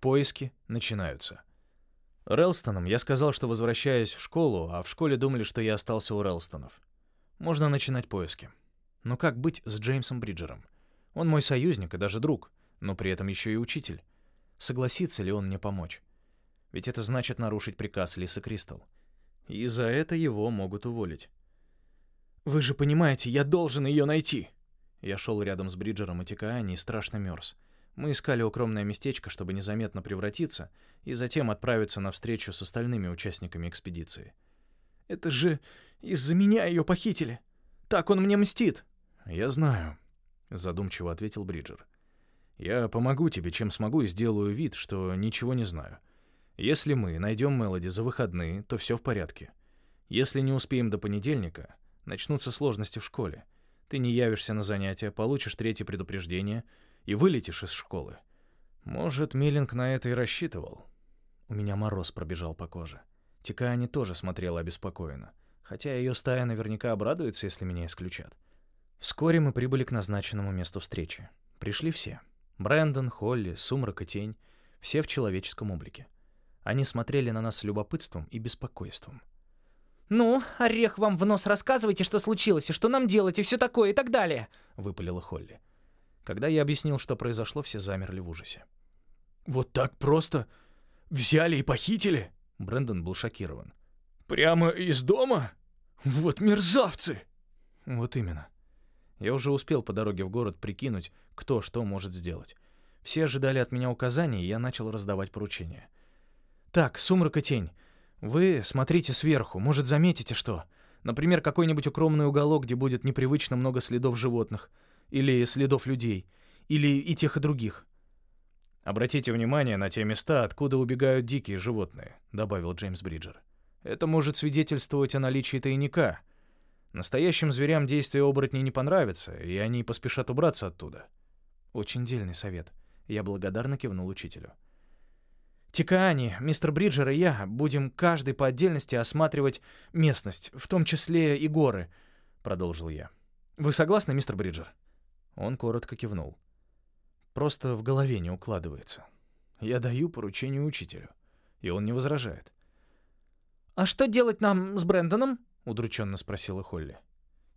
Поиски начинаются. Релстоном я сказал, что возвращаюсь в школу, а в школе думали, что я остался у Релстонов. Можно начинать поиски. Но как быть с Джеймсом Бриджером? Он мой союзник и даже друг, но при этом еще и учитель. Согласится ли он мне помочь? Ведь это значит нарушить приказ Лисы Кристал. И за это его могут уволить. «Вы же понимаете, я должен ее найти!» Я шел рядом с Бриджером и Тикаани и страшно мерз. Мы искали укромное местечко, чтобы незаметно превратиться, и затем отправиться на встречу с остальными участниками экспедиции. «Это же из-за меня ее похитили! Так он мне мстит!» «Я знаю», — задумчиво ответил Бриджер. «Я помогу тебе, чем смогу, и сделаю вид, что ничего не знаю. Если мы найдем Мелоди за выходные, то все в порядке. Если не успеем до понедельника, начнутся сложности в школе. Ты не явишься на занятия, получишь третье предупреждение и вылетишь из школы. Может, Миллинг на это и рассчитывал. У меня мороз пробежал по коже. Тикаани тоже смотрела обеспокоенно, хотя ее стая наверняка обрадуется, если меня исключат. Вскоре мы прибыли к назначенному месту встречи. Пришли все. Брэндон, Холли, Сумрак и Тень. Все в человеческом облике. Они смотрели на нас с любопытством и беспокойством. «Ну, орех вам в нос рассказывайте, что случилось, и что нам делать, и все такое, и так далее», — выпалила Холли. Когда я объяснил, что произошло, все замерли в ужасе. «Вот так просто? Взяли и похитили?» Брэндон был шокирован. «Прямо из дома? Вот мерзавцы!» «Вот именно. Я уже успел по дороге в город прикинуть, кто что может сделать. Все ожидали от меня указаний, и я начал раздавать поручения. «Так, сумрак и тень. Вы смотрите сверху, может, заметите что. Например, какой-нибудь укромный уголок, где будет непривычно много следов животных. Или следов людей. Или и тех, и других. «Обратите внимание на те места, откуда убегают дикие животные», — добавил Джеймс Бриджер. «Это может свидетельствовать о наличии тайника. Настоящим зверям действия оборотней не понравится, и они поспешат убраться оттуда». Очень дельный совет. Я благодарно кивнул учителю. Тикаани, мистер Бриджер и я будем каждый по отдельности осматривать местность, в том числе и горы», — продолжил я. «Вы согласны, мистер Бриджер?» Он коротко кивнул. «Просто в голове не укладывается. Я даю поручение учителю, и он не возражает». «А что делать нам с Брэндоном?» — удрученно спросила Холли.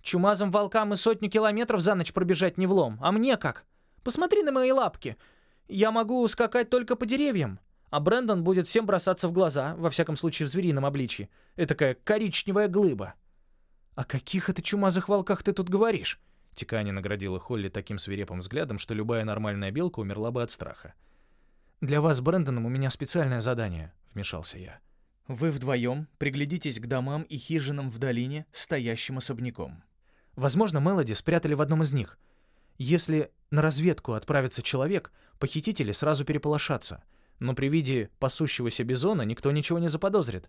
«Чумазым волкам и сотню километров за ночь пробежать не влом, а мне как? Посмотри на мои лапки. Я могу скакать только по деревьям» а Брэндон будет всем бросаться в глаза, во всяком случае в зверином обличье. Этакая коричневая глыба. «О каких это чумазых волках ты тут говоришь?» Тикани наградила Холли таким свирепым взглядом, что любая нормальная белка умерла бы от страха. «Для вас Брэндоном у меня специальное задание», — вмешался я. «Вы вдвоем приглядитесь к домам и хижинам в долине, стоящим особняком. Возможно, Мелоди спрятали в одном из них. Если на разведку отправится человек, похитители сразу переполошатся — но при виде пасущегося бизона никто ничего не заподозрит.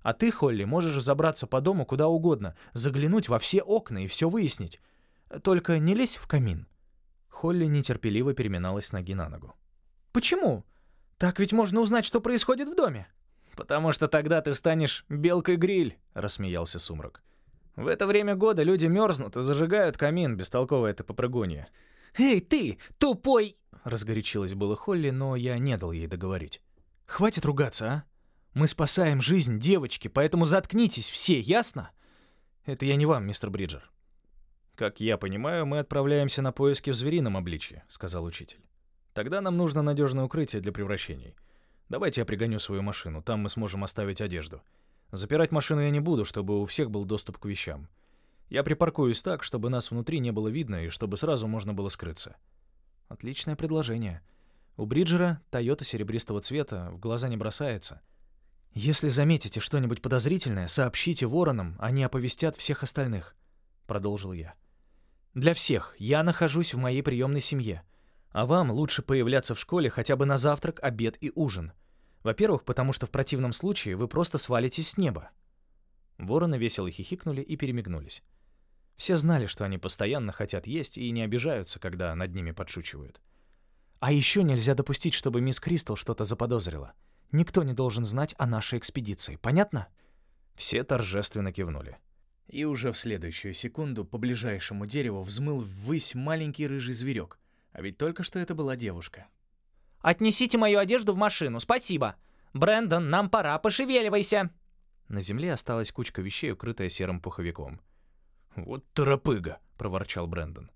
А ты, Холли, можешь забраться по дому куда угодно, заглянуть во все окна и все выяснить. Только не лезь в камин». Холли нетерпеливо переминалась ноги на ногу. «Почему? Так ведь можно узнать, что происходит в доме». «Потому что тогда ты станешь белкой-гриль», — рассмеялся Сумрак. «В это время года люди мерзнут и зажигают камин, бестолковое это попрыгунье». «Эй, ты, тупой!» Разгорячилась было Холли, но я не дал ей договорить. «Хватит ругаться, а? Мы спасаем жизнь девочки, поэтому заткнитесь все, ясно? Это я не вам, мистер Бриджер». «Как я понимаю, мы отправляемся на поиски в зверином обличье», — сказал учитель. «Тогда нам нужно надежное укрытие для превращений. Давайте я пригоню свою машину, там мы сможем оставить одежду. Запирать машину я не буду, чтобы у всех был доступ к вещам. Я припаркуюсь так, чтобы нас внутри не было видно и чтобы сразу можно было скрыться. Отличное предложение. У Бриджера Тойота серебристого цвета, в глаза не бросается. Если заметите что-нибудь подозрительное, сообщите воронам, они оповестят всех остальных, продолжил я. Для всех я нахожусь в моей приемной семье, а вам лучше появляться в школе хотя бы на завтрак, обед и ужин. Во-первых, потому что в противном случае вы просто свалитесь с неба. Вороны весело хихикнули и перемигнулись. Все знали, что они постоянно хотят есть и не обижаются, когда над ними подшучивают. А еще нельзя допустить, чтобы мисс Кристал что-то заподозрила. Никто не должен знать о нашей экспедиции. Понятно? Все торжественно кивнули. И уже в следующую секунду по ближайшему дереву взмыл ввысь маленький рыжий зверек. А ведь только что это была девушка. Отнесите мою одежду в машину, спасибо. Брэндон, нам пора, пошевеливайся. На земле осталась кучка вещей, укрытая серым пуховиком. «Вот торопыга!» — проворчал Брэндон.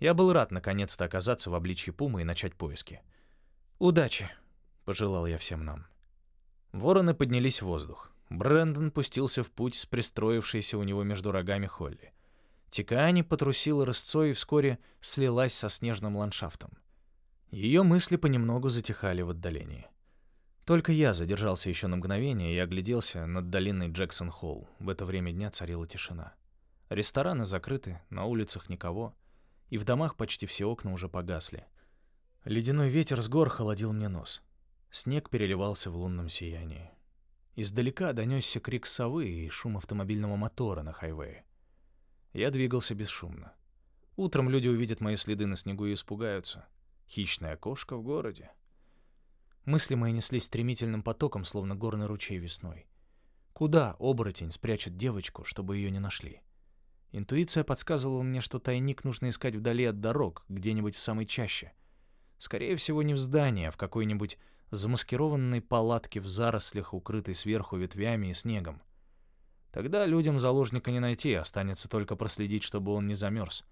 Я был рад наконец-то оказаться в обличье пумы и начать поиски. «Удачи!» — пожелал я всем нам. Вороны поднялись в воздух. Брэндон пустился в путь с пристроившейся у него между рогами Холли. Тикаани потрусила рысцой и вскоре слилась со снежным ландшафтом. Ее мысли понемногу затихали в отдалении. Только я задержался еще на мгновение и огляделся над долиной Джексон-Холл. В это время дня царила тишина. Рестораны закрыты, на улицах никого, и в домах почти все окна уже погасли. Ледяной ветер с гор холодил мне нос. Снег переливался в лунном сиянии. Издалека донесся крик совы и шум автомобильного мотора на хайвее. Я двигался бесшумно. Утром люди увидят мои следы на снегу и испугаются. Хищная кошка в городе. Мысли мои неслись стремительным потоком, словно горный ручей весной. Куда оборотень спрячет девочку, чтобы ее не нашли? Интуиция подсказывала мне, что тайник нужно искать вдали от дорог, где-нибудь в самой чаще. Скорее всего, не в здании, а в какой-нибудь замаскированной палатке в зарослях, укрытой сверху ветвями и снегом. Тогда людям заложника не найти, останется только проследить, чтобы он не замерз.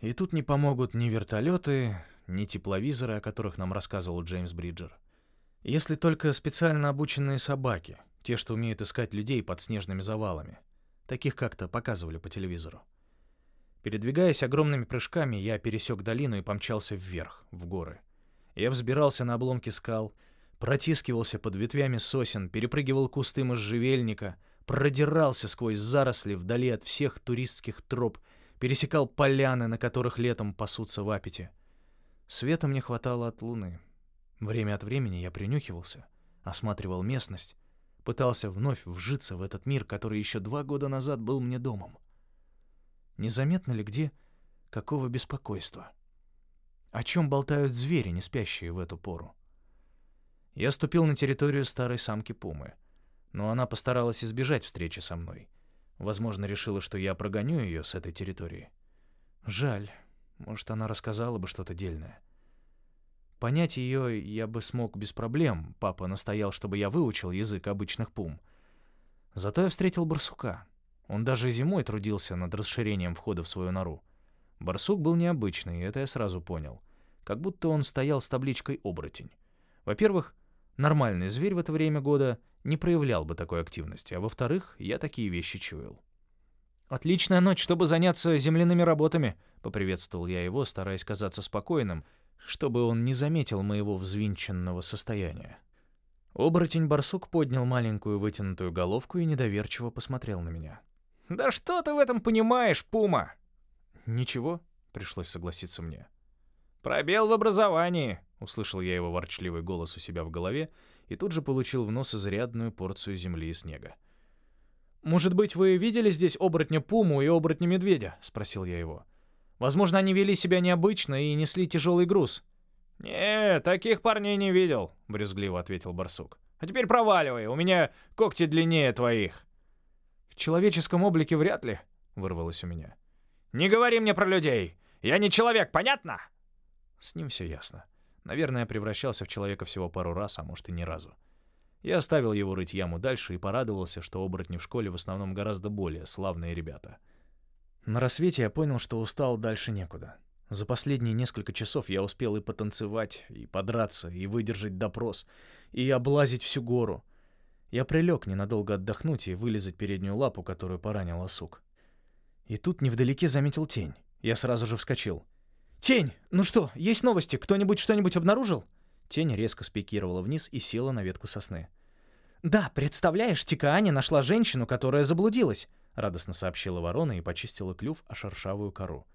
И тут не помогут ни вертолеты, ни тепловизоры, о которых нам рассказывал Джеймс Бриджер. Если только специально обученные собаки, те, что умеют искать людей под снежными завалами. Таких как-то показывали по телевизору. Передвигаясь огромными прыжками, я пересек долину и помчался вверх, в горы. Я взбирался на обломки скал, протискивался под ветвями сосен, перепрыгивал кусты можжевельника, продирался сквозь заросли вдали от всех туристских троп, пересекал поляны, на которых летом пасутся в аппете. Света мне хватало от луны. Время от времени я принюхивался, осматривал местность, пытался вновь вжиться в этот мир, который еще два года назад был мне домом. Незаметно ли где какого беспокойства? О чем болтают звери, не спящие в эту пору? Я ступил на территорию старой самки Пумы, но она постаралась избежать встречи со мной. Возможно, решила, что я прогоню ее с этой территории. Жаль. Может, она рассказала бы что-то дельное. Понять ее я бы смог без проблем. Папа настоял, чтобы я выучил язык обычных пум. Зато я встретил барсука. Он даже зимой трудился над расширением входа в свою нору. Барсук был необычный, это я сразу понял. Как будто он стоял с табличкой «оборотень». Во-первых, нормальный зверь в это время года не проявлял бы такой активности, а во-вторых, я такие вещи чуял. «Отличная ночь, чтобы заняться земляными работами», — поприветствовал я его, стараясь казаться спокойным, чтобы он не заметил моего взвинченного состояния. Оборотень-барсук поднял маленькую вытянутую головку и недоверчиво посмотрел на меня. «Да что ты в этом понимаешь, Пума?» «Ничего», — пришлось согласиться мне. «Пробел в образовании», — услышал я его ворчливый голос у себя в голове и тут же получил в нос изрядную порцию земли и снега. «Может быть, вы видели здесь оборотня Пуму и оборотня Медведя?» — спросил я его. «Возможно, они вели себя необычно и несли тяжелый груз». «Не, таких парней не видел», — брезгливо ответил барсук. «А теперь проваливай, у меня когти длиннее твоих». «В человеческом облике вряд ли», — вырвалось у меня. «Не говори мне про людей! Я не человек, понятно?» С ним все ясно. Наверное, я превращался в человека всего пару раз, а может и ни разу. Я оставил его рыть яму дальше и порадовался, что оборотни в школе в основном гораздо более славные ребята. На рассвете я понял, что устал дальше некуда. За последние несколько часов я успел и потанцевать, и подраться, и выдержать допрос, и облазить всю гору. Я прилег ненадолго отдохнуть и вылезать переднюю лапу, которую поранил осук. И тут невдалеке заметил тень. Я сразу же вскочил. «Тень! Ну что, есть новости? Кто-нибудь что-нибудь обнаружил?» Тень резко спикировала вниз и села на ветку сосны. «Да, представляешь, Тикаани нашла женщину, которая заблудилась», — радостно сообщила ворона и почистила клюв о шершавую кору.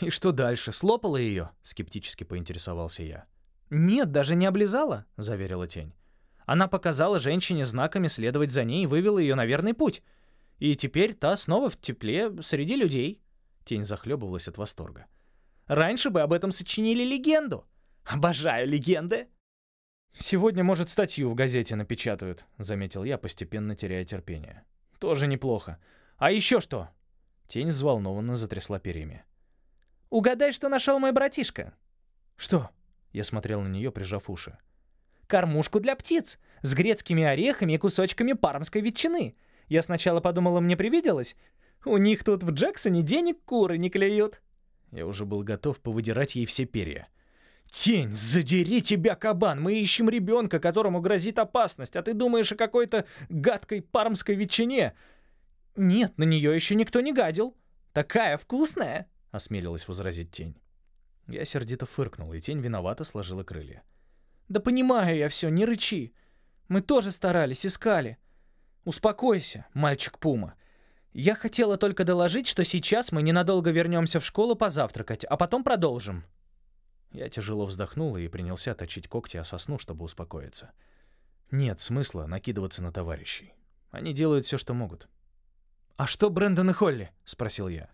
«И что дальше? Слопала ее?» — скептически поинтересовался я. «Нет, даже не облизала», — заверила тень. Она показала женщине знаками следовать за ней и вывела ее на верный путь. И теперь та снова в тепле среди людей. Тень захлебывалась от восторга. Раньше бы об этом сочинили легенду. Обожаю легенды. Сегодня, может, статью в газете напечатают, заметил я, постепенно теряя терпение. Тоже неплохо. А еще что? Тень взволнованно затрясла перьями. Угадай, что нашел мой братишка. Что? Я смотрел на нее, прижав уши. «Кормушку для птиц с грецкими орехами и кусочками пармской ветчины. Я сначала подумала, мне привиделось. У них тут в Джексоне денег куры не клюют». Я уже был готов повыдирать ей все перья. «Тень, задери тебя, кабан! Мы ищем ребенка, которому грозит опасность, а ты думаешь о какой-то гадкой пармской ветчине!» «Нет, на нее еще никто не гадил. Такая вкусная!» — осмелилась возразить тень. Я сердито фыркнул, и тень виновато сложила крылья. «Да понимаю я все, не рычи. Мы тоже старались, искали. Успокойся, мальчик Пума. Я хотела только доложить, что сейчас мы ненадолго вернемся в школу позавтракать, а потом продолжим». Я тяжело вздохнул и принялся точить когти о сосну, чтобы успокоиться. Нет смысла накидываться на товарищей. Они делают все, что могут. «А что Брэндон и Холли?» — спросил я.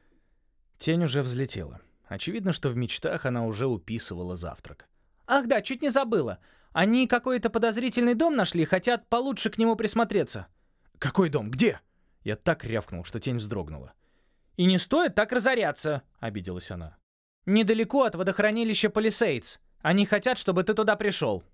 Тень уже взлетела. Очевидно, что в мечтах она уже уписывала завтрак. «Ах да, чуть не забыла. Они какой-то подозрительный дом нашли, хотят получше к нему присмотреться». «Какой дом? Где?» Я так рявкнул, что тень вздрогнула. «И не стоит так разоряться», — обиделась она. «Недалеко от водохранилища Палисейдс. Они хотят, чтобы ты туда пришел».